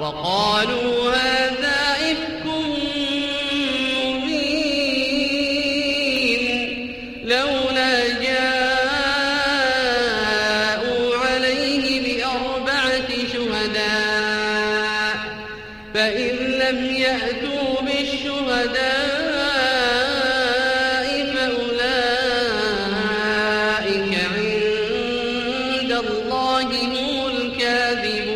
وقالوا هذا إفك مبين. لولا جاءوا عليه بأربعة شهداء فإن لم يأتوا بالشهداء فأولئك عند الله هم الكاذبون.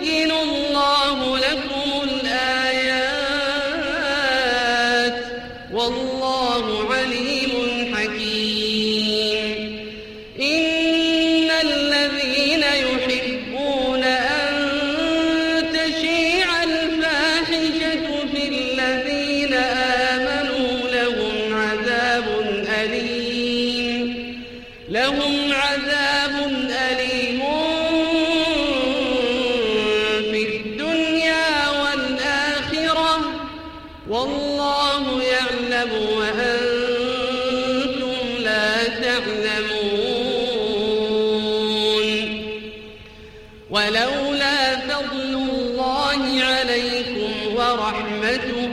ويبين الله لكم الآيات. والله عليم والله يعلم وأنتم لا تعلمون. ولولا فضل الله عليكم ورحمته